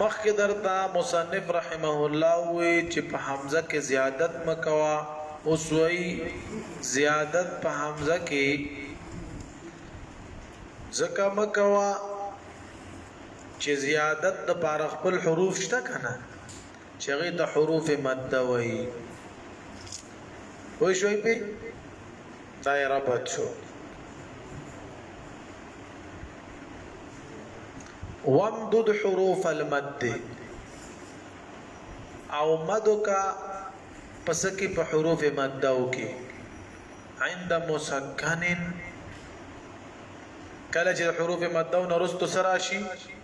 مخکې درته مصنف رحمه الله وی چې په حمزه کې زیادت مکوا اوس وی زیادت په حمزه کې زکه مکوا چې زیادت د پاره خپل حروف شته کنه چې هغه ته حروف مد وایي وای شوي په دا ربط شو وامدد حروف المد او مدو کا پس کې په حروف مد او کې عند مسکنن کله چې حروف مد او نرست سره شي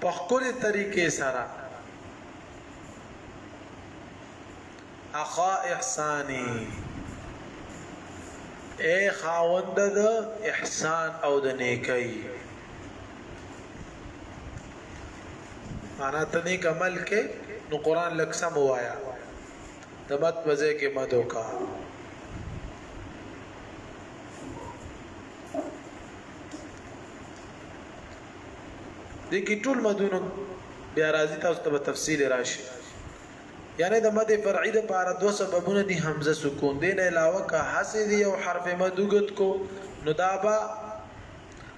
په خپل طریقې سره اخا احسانی اے خاوند د احسان او د نیکۍ انا ته نیک عمل کې نو قران لکسم وایا د مد په ځای کې مد وکا د کی ټول مدونو بیا راځي تاسو ته تفصیل راشي یعنی د مد فرعی د پاره دوه سببونه دي حمزه سکون دی نه علاوه که حسې دی او حرف مد وګت کو نو دا با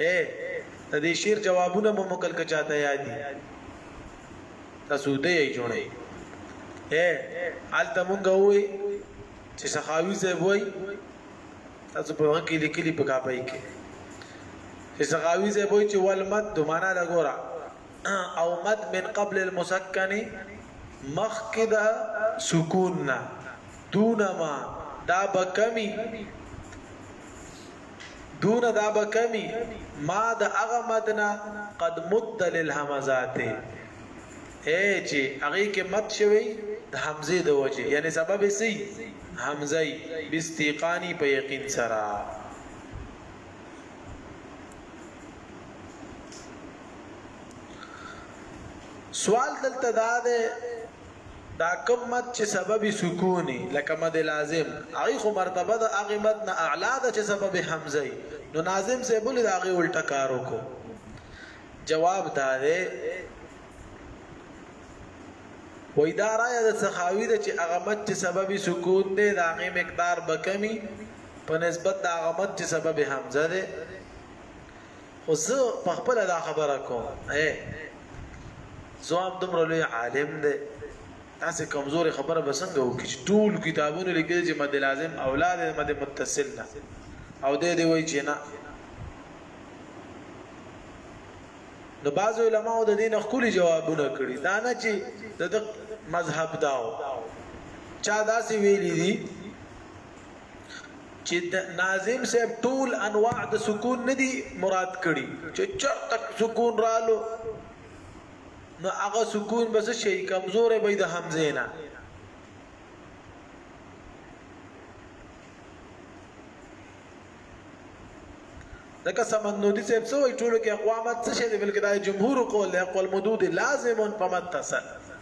اې د دې شعر جوابونه مو مکل که چاته یاد دي تاسو دې یې جوړې اې الته مونږ وې چې سخاوي صاحب وای تاسو په هغه کې لیکلي په کاپای کې چې سخاوي صاحب وای چې ول مد معنا لګورا او مد من قبل المسکن مخکدا سکون دونما دا بکمی دونه دا به کمی ما د هغه مد نه قد مد للهمزات اے چې هغه کې مد شوی د حمزه د وجه یعنی سبب یې سي حمزه باستيقانی په یقین سره سوال دلته دا ده دا کوم مد چې سبب سکون وي لکه مد لازم هغه خو مرتبه د هغه مد نه اعلی ده چې سبب حمزه وي نو ناظم سه بولی د هغه الټه کار وکړو جواب دا دی وای دا رایا د سخاوی د چې هغه مد چې سبب سکون دی د هغه مقدار بکمی په نسبت د هغه مد چې سبب حمزه دی خو زه په خپل دا خبره کوم اے ځواب دومره لوی عالم دی تاسو کمزوري خبره بسنګ وکړي چې ټول کتابونه لیکل چې مد لازم اولاد مد متصل نه او دې دی وای چې نه نو بعض علماء د دین خپل جوابونه کړي دا نه چې د مذهب داو چا داسې ویلي دي چې ناظم صاحب ټول انواع د سکون ندي مراد کړي چې چرته سکون رالو نو هغه سکون بس شي کمزورې به د حمزه نه دغه سمندودي صاحب سوې ټولو کې اقوامات څه شي بلکې دا جمهور قول دی قول مدود لازم په متصل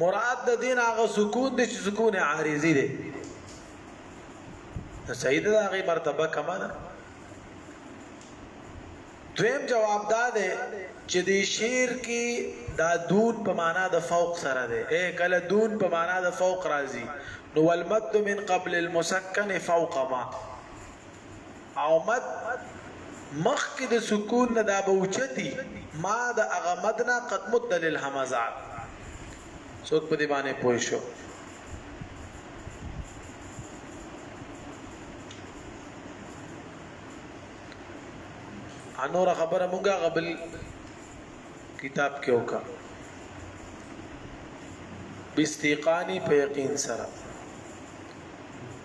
مراد د دین هغه سکون دی چې سکون عارضی دی صحیح ده هغه مرتبه کما ده دویم جواب دا ده چې د شعر کې دا دون په معنا د فوق سره ده اے کله دون په معنا د فوق راځي نو والمد من قبل المسکن فوق ما اومد مخکې د سکون نه دا به اوچتي ما د هغه مد نه قد مد للهمزات څوک په دې باندې پوه شو انور خبره مونږه غبل کتاب کې وکړه باستيقاني په یقین سره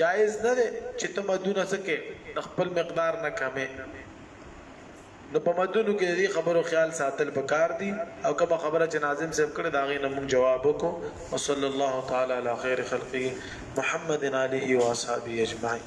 جائز نه دی چې ته مدونه څه کې د خپل مقدار نه کمې نو په مدونو کې دې خبرو خیال ساتل پکار دي او کوم خبره چې ناظم صاحب کړه دا غي نه موږ جواب وکړو وصلی الله تعالی علی خیر خلقه محمد علیه و اصحابہ اجمعین